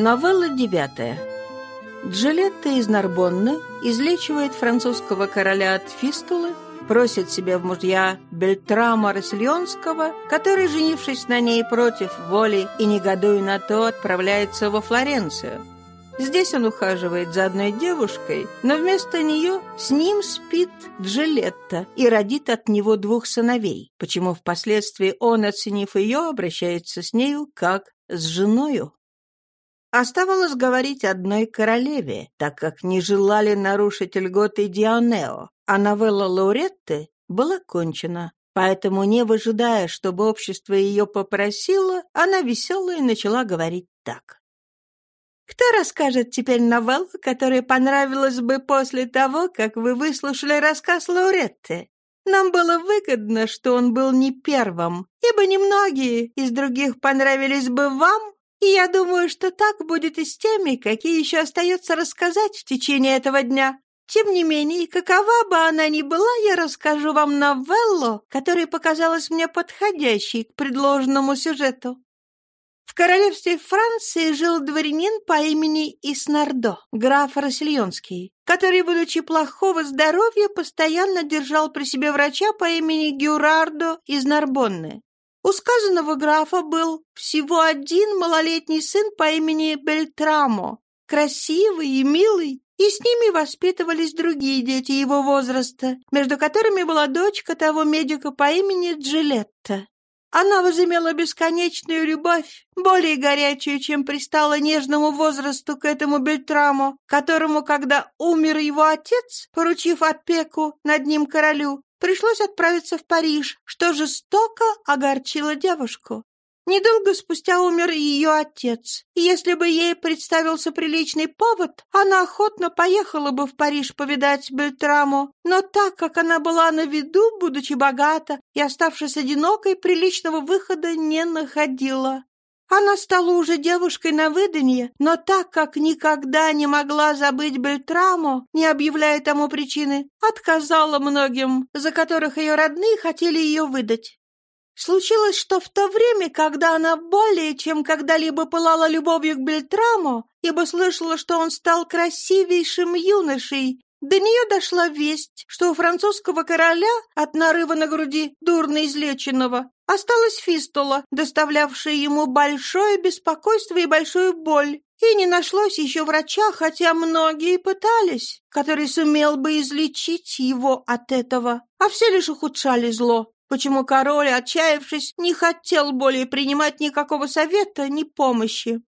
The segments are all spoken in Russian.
Новелла девятая. Джилетта из Нарбонны излечивает французского короля от фистулы, просит себе в мужья Бельтрама Рассельонского, который, женившись на ней против воли и негодуя на то, отправляется во Флоренцию. Здесь он ухаживает за одной девушкой, но вместо нее с ним спит Джилетта и родит от него двух сыновей, почему впоследствии он, оценив ее, обращается с нею как с женою. Оставалось говорить одной королеве, так как не желали нарушить льготы Дионео, а новелла Лауретты была кончена. Поэтому, не выжидая, чтобы общество ее попросило, она веселая начала говорить так. «Кто расскажет теперь новеллу, которая понравилась бы после того, как вы выслушали рассказ Лауретты? Нам было выгодно, что он был не первым, ибо немногие из других понравились бы вам, и я думаю, что так будет и с теми, какие еще остается рассказать в течение этого дня. Тем не менее, какова бы она ни была, я расскажу вам новеллу, которая показалась мне подходящей к предложенному сюжету. В королевстве Франции жил дворянин по имени Иснардо, граф Рассельонский, который, будучи плохого здоровья, постоянно держал при себе врача по имени Гюрардо из Нарбонны. У сказанного графа был всего один малолетний сын по имени Бельтрамо, красивый и милый, и с ними воспитывались другие дети его возраста, между которыми была дочка того медика по имени Джилетта. Она возымела бесконечную любовь, более горячую, чем пристала нежному возрасту к этому Бельтраму, которому, когда умер его отец, поручив опеку над ним королю, пришлось отправиться в Париж, что жестоко огорчило девушку. Недолго спустя умер ее отец, если бы ей представился приличный повод, она охотно поехала бы в Париж повидать Бельтраму, но так как она была на виду, будучи богата и оставшись одинокой, приличного выхода не находила. Она стала уже девушкой на выданье, но так как никогда не могла забыть Бельтраму, не объявляя тому причины, отказала многим, за которых ее родные хотели ее выдать. Случилось, что в то время, когда она более чем когда-либо пылала любовью к Бельтраму, ибо слышала, что он стал красивейшим юношей, до нее дошла весть, что у французского короля от нарыва на груди, дурно излеченного, осталась фистула, доставлявшая ему большое беспокойство и большую боль. И не нашлось еще врача, хотя многие пытались, который сумел бы излечить его от этого, а все лишь ухудшали зло. Почему король, отчаявшись, не хотел более принимать никакого совета, ни помощи.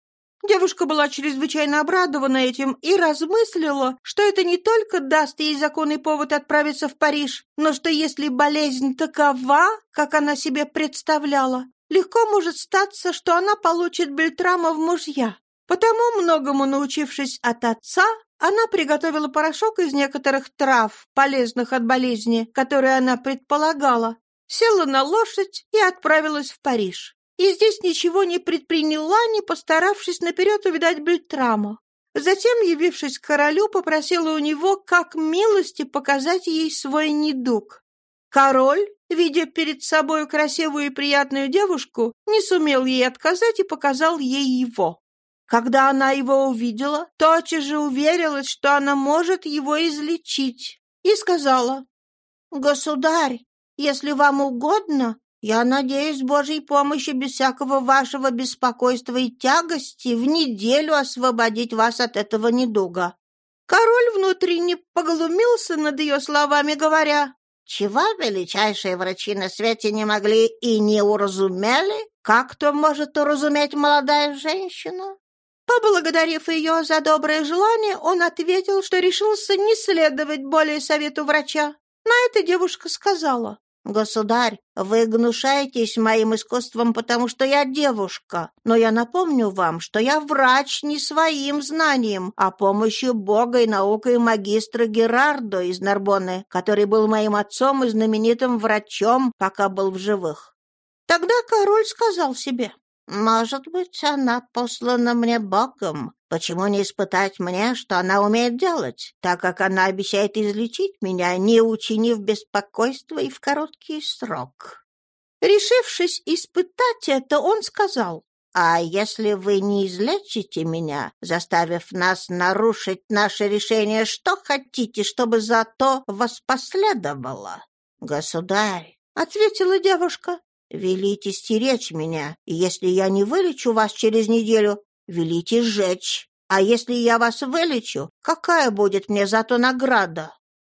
Девушка была чрезвычайно обрадована этим и размыслила, что это не только даст ей законный повод отправиться в Париж, но что если болезнь такова, как она себе представляла, легко может статься, что она получит Бельтрама в мужья. Потому, многому научившись от отца, она приготовила порошок из некоторых трав, полезных от болезни, которые она предполагала, села на лошадь и отправилась в Париж и здесь ничего не предприняла, не постаравшись наперед увидать Бельтрама. Затем, явившись к королю, попросила у него, как милости, показать ей свой недуг. Король, видя перед собой красивую и приятную девушку, не сумел ей отказать и показал ей его. Когда она его увидела, тотчас же уверилась, что она может его излечить, и сказала, «Государь, если вам угодно, я надеюсь Божьей помощи без всякого вашего беспокойства и тягости в неделю освободить вас от этого недуга». Король внутренне поглумился над ее словами, говоря, «Чего величайшие врачи на свете не могли и не уразумели? Как то может уразуметь молодая женщина?» Поблагодарив ее за доброе желание, он ответил, что решился не следовать более совету врача. На это девушка сказала, «Государь, вы гнушаетесь моим искусством, потому что я девушка, но я напомню вам, что я врач не своим знанием, а помощью Бога и наукой магистра Герардо из Нарбонны, который был моим отцом и знаменитым врачом, пока был в живых». Тогда король сказал себе, «Может быть, она послана мне Богом, Почему не испытать мне, что она умеет делать, так как она обещает излечить меня, не учинив беспокойства и в короткий срок?» Решившись испытать это, он сказал, А если вы не излечите меня, заставив нас нарушить наше решение, что хотите, чтобы за то воспоследовало? Государь, — ответила девушка, — велите стеречь меня, и если я не вылечу вас через неделю, велите сжечь. А если я вас вылечу, какая будет мне за то награда?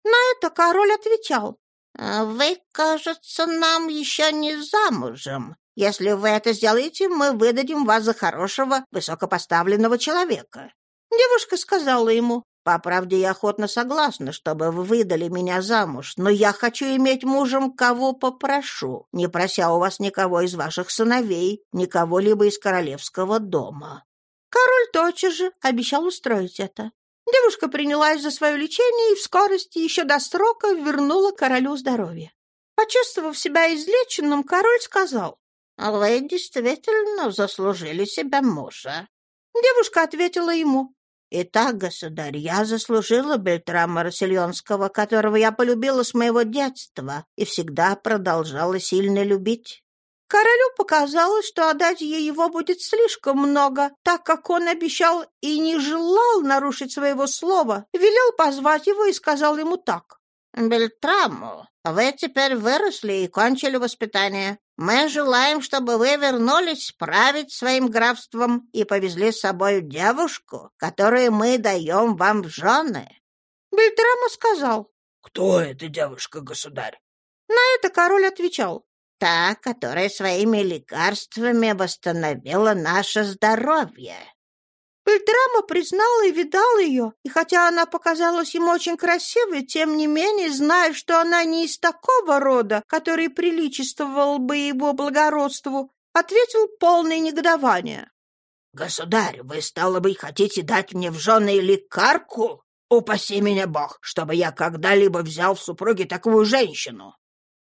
На это король отвечал. «А «Вы, кажется, нам еще не замужем. Если вы это сделаете, мы выдадим вас за хорошего, высокопоставленного человека». Девушка сказала ему, «По правде, я охотно согласна, чтобы вы выдали меня замуж, но я хочу иметь мужем, кого попрошу, не прося у вас никого из ваших сыновей, никого либо из королевского дома». Король тотчас же обещал устроить это. Девушка принялась за свое лечение и в скорости еще до срока вернула королю здоровье. Почувствовав себя излеченным, король сказал, «Вы действительно заслужили себя мужа». Девушка ответила ему, «Итак, государь, я заслужила Бельтрама Рассельонского, которого я полюбила с моего детства и всегда продолжала сильно любить. Королю показалось, что отдать ей его будет слишком много, так как он обещал и не желал нарушить своего слова, велел позвать его и сказал ему так. «Бельтраму, вы теперь выросли и кончили воспитание. Мы желаем, чтобы вы вернулись править своим графством и повезли с собой девушку, которую мы даем вам в жены». Бельтраму сказал. «Кто эта девушка, государь?» На это король отвечал та, которая своими лекарствами восстановила наше здоровье. Бельтрама признал и видал ее, и хотя она показалась ему очень красивой, тем не менее, зная, что она не из такого рода, который приличествовал бы его благородству, ответил полное негодование. «Государь, вы, стало быть, хотите дать мне в жены лекарку? Упаси меня Бог, чтобы я когда-либо взял в супруги такую женщину!»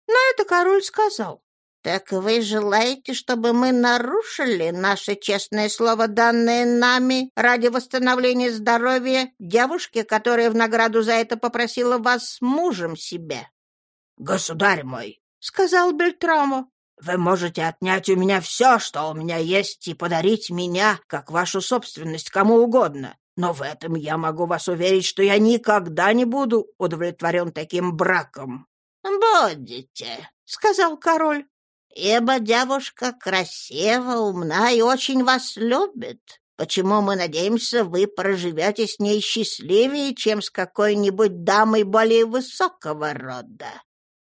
На это король сказал, «Так вы желаете, чтобы мы нарушили наше честное слово, данное нами ради восстановления здоровья девушки, которая в награду за это попросила вас мужем себе?» «Государь мой», — сказал Бельтрамо, «вы можете отнять у меня все, что у меня есть, и подарить меня, как вашу собственность, кому угодно. Но в этом я могу вас уверить, что я никогда не буду удовлетворен таким браком». «Будете», — сказал король ибо девушка красива, умна и очень вас любит. Почему мы надеемся, вы проживете с ней счастливее, чем с какой-нибудь дамой более высокого рода?»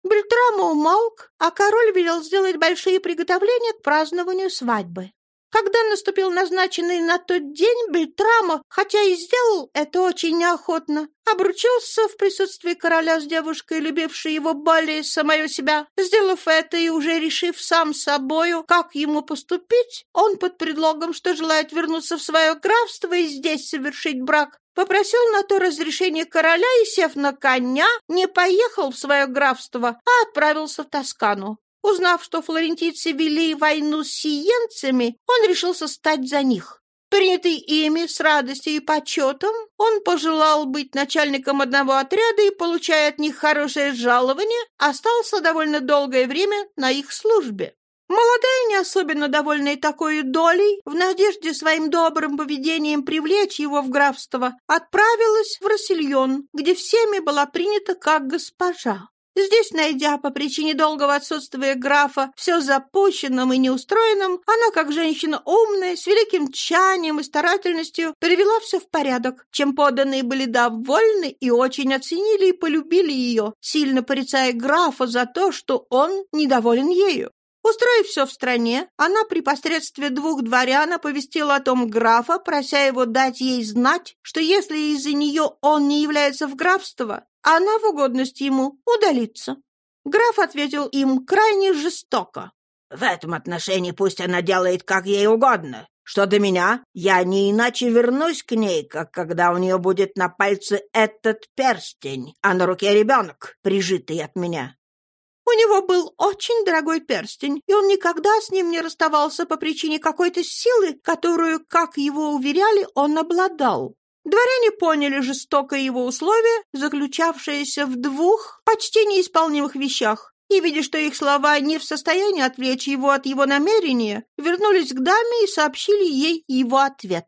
Бельтрама умолк, а король велел сделать большие приготовления к празднованию свадьбы. Когда наступил назначенный на тот день, Бельтрамо, хотя и сделал это очень неохотно, обручился в присутствии короля с девушкой, любившей его более самого себя. Сделав это и уже решив сам собою, как ему поступить, он под предлогом, что желает вернуться в свое графство и здесь совершить брак, попросил на то разрешение короля и, сев на коня, не поехал в свое графство, а отправился в Тоскану. Узнав, что флорентийцы вели войну с сиенцами, он решился стать за них. Принятый ими с радостью и почетом, он пожелал быть начальником одного отряда и, получая от них хорошее жалование, остался довольно долгое время на их службе. Молодая, не особенно довольная такой долей, в надежде своим добрым поведением привлечь его в графство, отправилась в Рассельон, где всеми была принята как госпожа. Здесь, найдя по причине долгого отсутствия графа все запущенным и неустроенным, она, как женщина умная, с великим тщанием и старательностью, привела все в порядок, чем поданные были довольны и очень оценили и полюбили ее, сильно порицая графа за то, что он недоволен ею. Устроив все в стране, она при посредстве двух дворян оповестила о том графа, прося его дать ей знать, что если из-за нее он не является в графство, она в угодность ему удалится. Граф ответил им крайне жестоко. «В этом отношении пусть она делает, как ей угодно. Что до меня, я не иначе вернусь к ней, как когда у нее будет на пальце этот перстень, а на руке ребенок, прижитый от меня». У него был очень дорогой перстень, и он никогда с ним не расставался по причине какой-то силы, которую, как его уверяли, он обладал. Дворяне поняли жестокое его условие, заключавшееся в двух почти неисполнимых вещах, и, видя, что их слова не в состоянии отвлечь его от его намерения, вернулись к даме и сообщили ей его ответ.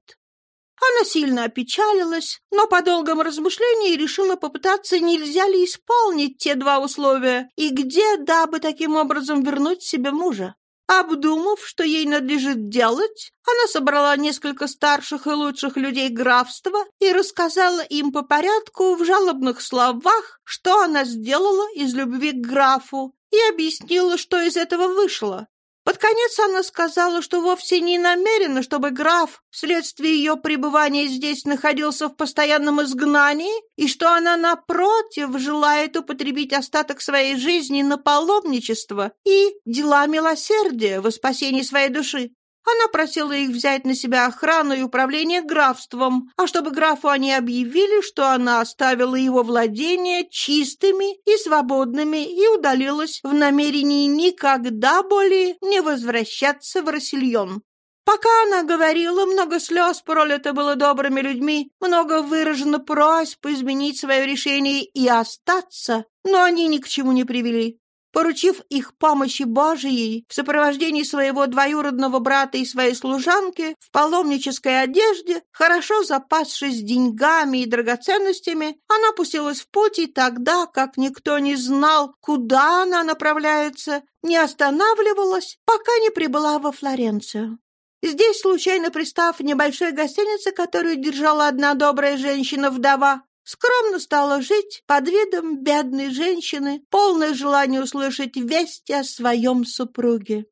Она сильно опечалилась, но по долгом размышлении решила попытаться, нельзя ли исполнить те два условия и где, дабы таким образом вернуть себе мужа. Обдумав, что ей надлежит делать, она собрала несколько старших и лучших людей графства и рассказала им по порядку в жалобных словах, что она сделала из любви к графу, и объяснила, что из этого вышло. Под конец она сказала, что вовсе не намерена, чтобы граф вследствие ее пребывания здесь находился в постоянном изгнании, и что она, напротив, желает употребить остаток своей жизни на паломничество и дела милосердия во спасении своей души. Она просила их взять на себя охрану и управление графством, а чтобы графу они объявили, что она оставила его владения чистыми и свободными и удалилась в намерении никогда более не возвращаться в Рассельон. Пока она говорила, много слез пролито было добрыми людьми, много выражено просьб изменить свое решение и остаться, но они ни к чему не привели. Поручив их помощи Божией в сопровождении своего двоюродного брата и своей служанки в паломнической одежде, хорошо запасшись деньгами и драгоценностями, она пустилась в путь и тогда, как никто не знал, куда она направляется, не останавливалась, пока не прибыла во Флоренцию. Здесь, случайно пристав в небольшой гостинице, которую держала одна добрая женщина-вдова, Скромно стала жить под видом бедной женщины, полное желание услышать вести о своем супруге.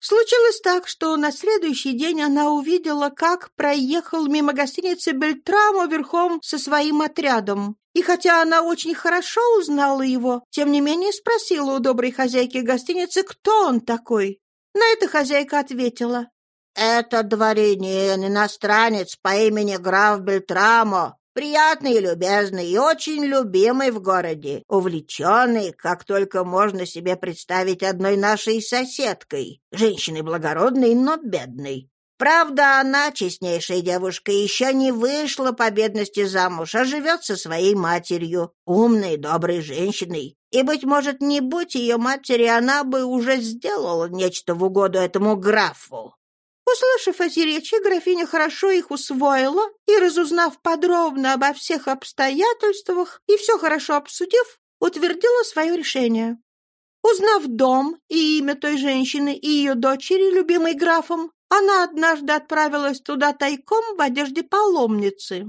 Случилось так, что на следующий день она увидела, как проехал мимо гостиницы Бельтрамо верхом со своим отрядом. И хотя она очень хорошо узнала его, тем не менее спросила у доброй хозяйки гостиницы, кто он такой. На это хозяйка ответила. «Это дворянин, иностранец по имени граф Бельтрамо, Приятный и любезный, и очень любимый в городе, увлеченный, как только можно себе представить одной нашей соседкой, женщиной благородной, но бедной. Правда, она, честнейшая девушка, еще не вышла по бедности замуж, а живет со своей матерью, умной, доброй женщиной. И, быть может, не будь ее матери, она бы уже сделала нечто в угоду этому графу. Услышав эти речи, графиня хорошо их усвоила и, разузнав подробно обо всех обстоятельствах и все хорошо обсудив, утвердила свое решение. Узнав дом и имя той женщины и ее дочери, любимой графом, она однажды отправилась туда тайком в одежде паломницы.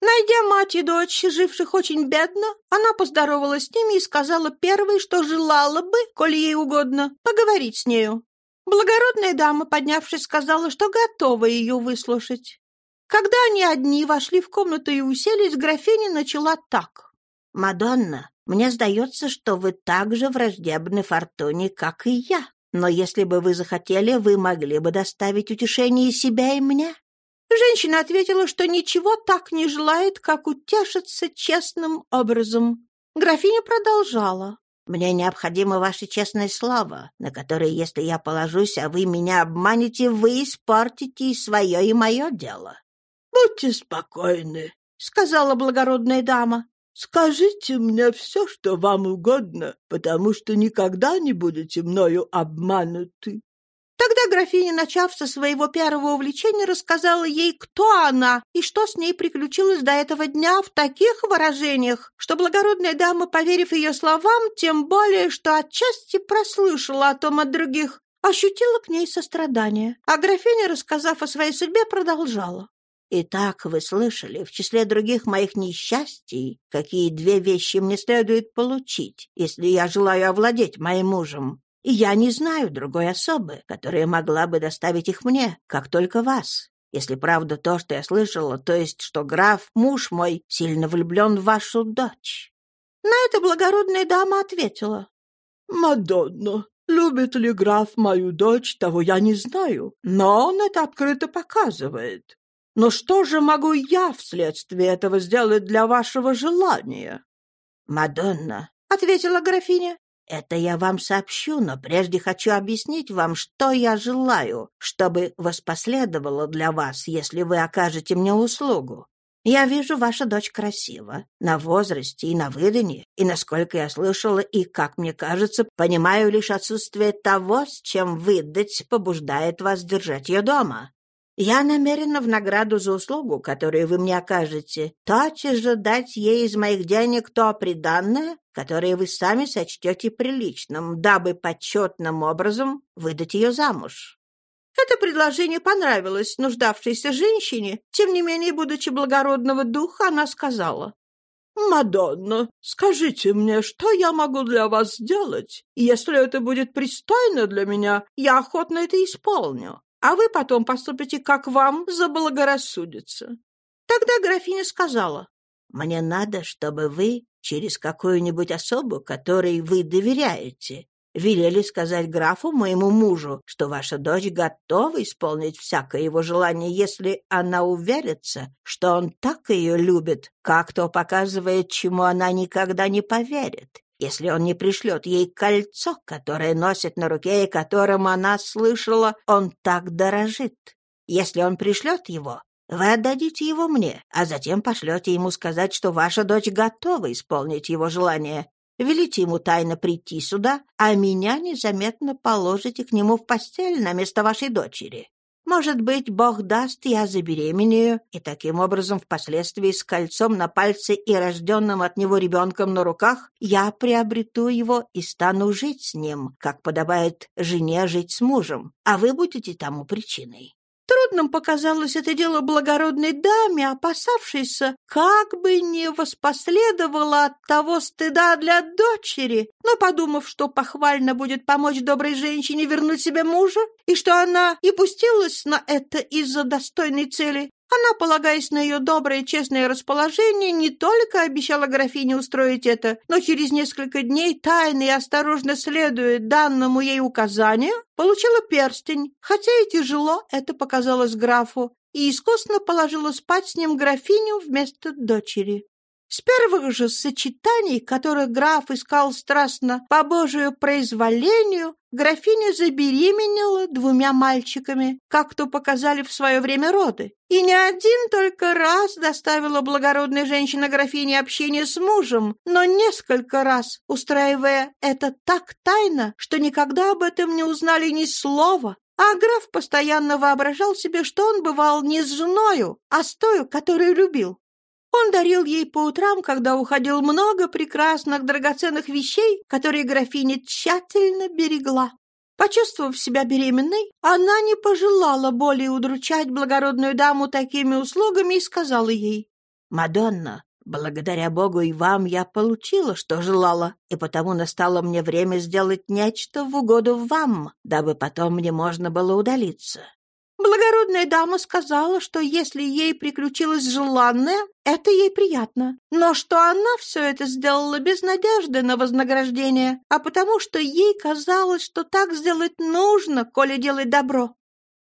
Найдя мать и дочь, живших очень бедно, она поздоровалась с ними и сказала первой, что желала бы, коли ей угодно, поговорить с нею. Благородная дама, поднявшись, сказала, что готова ее выслушать. Когда они одни вошли в комнату и уселись, графиня начала так. «Мадонна, мне сдается, что вы так же враждебны Фортуне, как и я. Но если бы вы захотели, вы могли бы доставить утешение и себя, и мне». Женщина ответила, что ничего так не желает, как утешиться честным образом. Графиня продолжала. Мне необходимо ваше честное слово, на которое, если я положусь, а вы меня обманете, вы испортите и свое, и мое дело». «Будьте спокойны», — сказала благородная дама. «Скажите мне все, что вам угодно, потому что никогда не будете мною обмануты». Тогда графиня, начав со своего первого увлечения, рассказала ей, кто она и что с ней приключилось до этого дня в таких выражениях, что благородная дама, поверив ее словам, тем более, что отчасти прослышала о том от других, ощутила к ней сострадание. А графиня, рассказав о своей судьбе, продолжала. «Итак, вы слышали, в числе других моих несчастий, какие две вещи мне следует получить, если я желаю овладеть моим мужем и я не знаю другой особы, которая могла бы доставить их мне, как только вас. Если правда то, что я слышала, то есть, что граф, муж мой, сильно влюблен в вашу дочь». На это благородная дама ответила. «Мадонна, любит ли граф мою дочь, того я не знаю, но он это открыто показывает. Но что же могу я вследствие этого сделать для вашего желания?» «Мадонна», — ответила графиня, это я вам сообщу, но прежде хочу объяснить вам, что я желаю, чтобы воспоследовало для вас, если вы окажете мне услугу. Я вижу, ваша дочь красива. На возрасте и на выданье. И, насколько я слышала, и, как мне кажется, понимаю лишь отсутствие того, с чем выдать побуждает вас держать ее дома. Я намерена в награду за услугу, которую вы мне окажете, тотчас же дать ей из моих денег то приданное, которое вы сами сочтете приличным, дабы почетным образом выдать ее замуж. Это предложение понравилось нуждавшейся женщине, тем не менее, будучи благородного духа, она сказала. «Мадонна, скажите мне, что я могу для вас сделать? Если это будет пристойно для меня, я охотно это исполню а вы потом поступите, как вам заблагорассудится». Тогда графиня сказала, «Мне надо, чтобы вы через какую-нибудь особу, которой вы доверяете, велели сказать графу, моему мужу, что ваша дочь готова исполнить всякое его желание, если она уверится, что он так ее любит, как то показывает, чему она никогда не поверит если он не пришлет ей кольцо, которое носит на руке и которым она слышала, он так дорожит. Если он пришлет его, вы отдадите его мне, а затем пошлете ему сказать, что ваша дочь готова исполнить его желание. Велите ему тайно прийти сюда, а меня незаметно положите к нему в постель на место вашей дочери. Может быть, Бог даст, я забеременею, и таким образом впоследствии с кольцом на пальце и рожденным от него ребенком на руках я приобрету его и стану жить с ним, как подобает жене жить с мужем, а вы будете тому причиной. Трудным показалось это дело благородной даме, опасавшейся, как бы не воспоследовало от того стыда для дочери, но подумав, что похвально будет помочь доброй женщине вернуть себе мужа, и что она и пустилась на это из-за достойной цели, она, полагаясь на ее доброе и честное расположение, не только обещала графине устроить это, но через несколько дней, тайно и осторожно следуя данному ей указанию, получила перстень, хотя и тяжело это показалось графу, и искусно положила спать с ним графиню вместо дочери. С первых же сочетаний, которых граф искал страстно по Божию произволению, графиня забеременела двумя мальчиками, как то показали в свое время роды. И не один только раз доставила благородная женщина графине общение с мужем, но несколько раз, устраивая это так тайно, что никогда об этом не узнали ни слова, а граф постоянно воображал себе, что он бывал не с женою, а с той, которую любил. Он дарил ей по утрам, когда уходил много прекрасных драгоценных вещей, которые графиня тщательно берегла. Почувствовав себя беременной, она не пожелала более удручать благородную даму такими услугами и сказала ей, «Мадонна, благодаря Богу и вам я получила, что желала, и потому настало мне время сделать нечто в угоду вам, дабы потом мне можно было удалиться. Благородная дама сказала, что если ей приключилось желанное, это ей приятно, но что она все это сделала без надежды на вознаграждение, а потому что ей казалось, что так сделать нужно, коли делать добро.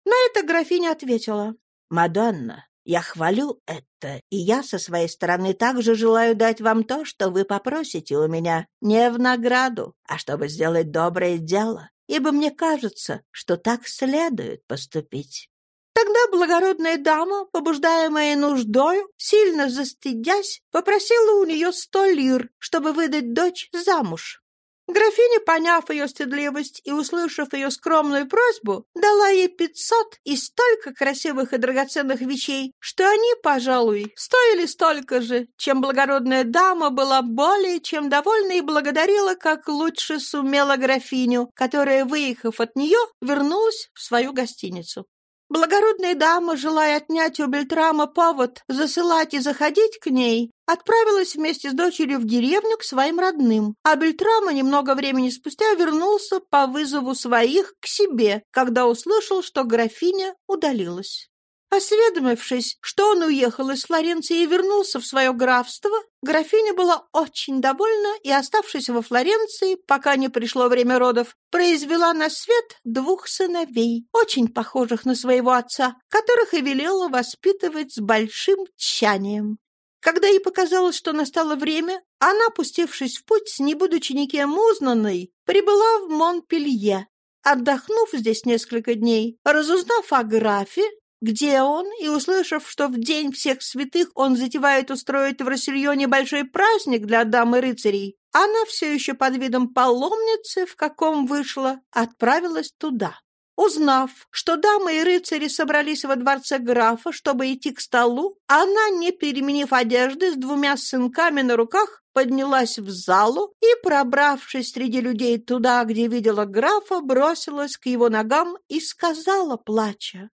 На это графиня ответила. «Мадонна, я хвалю это, и я со своей стороны также желаю дать вам то, что вы попросите у меня, не в награду, а чтобы сделать доброе дело ибо мне кажется, что так следует поступить. Тогда благородная дама, побуждаемая нуждою, сильно застыдясь, попросила у нее сто лир, чтобы выдать дочь замуж. Графиня, поняв ее стыдливость и услышав ее скромную просьбу, дала ей пятьсот и столько красивых и драгоценных вещей, что они, пожалуй, стоили столько же, чем благородная дама была более чем довольна и благодарила, как лучше сумела графиню, которая, выехав от нее, вернулась в свою гостиницу. Благородная дама, желая отнять у Бельтрама повод засылать и заходить к ней, отправилась вместе с дочерью в деревню к своим родным, а Бельтрама немного времени спустя вернулся по вызову своих к себе, когда услышал, что графиня удалилась. Осведомившись, что он уехал из Флоренции и вернулся в свое графство, графиня была очень довольна и, оставшись во Флоренции, пока не пришло время родов, произвела на свет двух сыновей, очень похожих на своего отца, которых и велела воспитывать с большим тщанием. Когда ей показалось, что настало время, она, пустившись в путь, не будучи никем узнанной, прибыла в Монпелье. Отдохнув здесь несколько дней, разузнав о графе, где он, и, услышав, что в день всех святых он затевает устроить в Рассельоне большой праздник для дамы рыцарей, она все еще под видом паломницы, в каком вышла, отправилась туда. Узнав, что дамы и рыцари собрались во дворце графа, чтобы идти к столу, она, не переменив одежды, с двумя сынками на руках, поднялась в залу и, пробравшись среди людей туда, где видела графа, бросилась к его ногам и сказала, плача,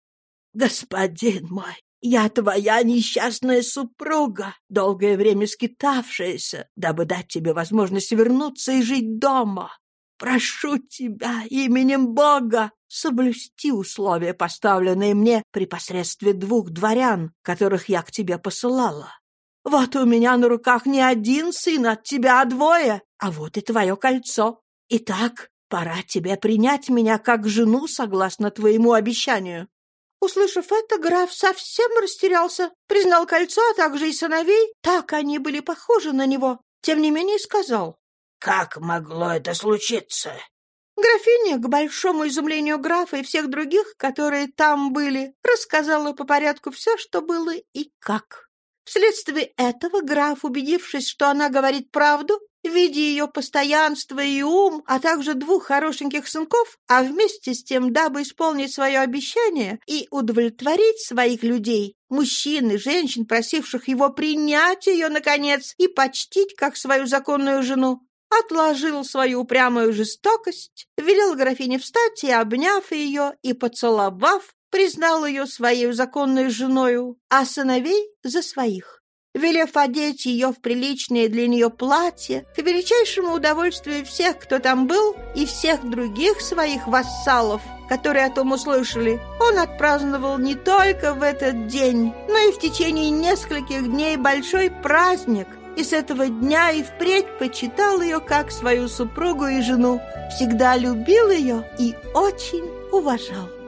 «Господин мой, я твоя несчастная супруга, долгое время скитавшаяся, дабы дать тебе возможность вернуться и жить дома. Прошу тебя именем Бога соблюсти условия, поставленные мне при посредстве двух дворян, которых я к тебе посылала. Вот у меня на руках не один сын от тебя, а двое, а вот и твое кольцо. Итак, пора тебе принять меня как жену согласно твоему обещанию. Услышав это, граф совсем растерялся, признал кольцо, а также и сыновей, так они были похожи на него. Тем не менее сказал. «Как могло это случиться?» Графиня, к большому изумлению графа и всех других, которые там были, рассказала по порядку все, что было и как. Вследствие этого граф, убедившись, что она говорит правду, видя ее постоянство и ум, а также двух хорошеньких сынков, а вместе с тем, дабы исполнить свое обещание и удовлетворить своих людей, мужчин и женщин, просивших его принять ее, наконец, и почтить как свою законную жену, отложил свою упрямую жестокость, велел графине встать и, обняв ее и поцеловав, признал ее своей законной женою, а сыновей за своих велев одеть ее в приличное для нее платье, к величайшему удовольствию всех, кто там был, и всех других своих вассалов, которые о том услышали, он отпраздновал не только в этот день, но и в течение нескольких дней большой праздник, и с этого дня и впредь почитал ее как свою супругу и жену, всегда любил ее и очень уважал.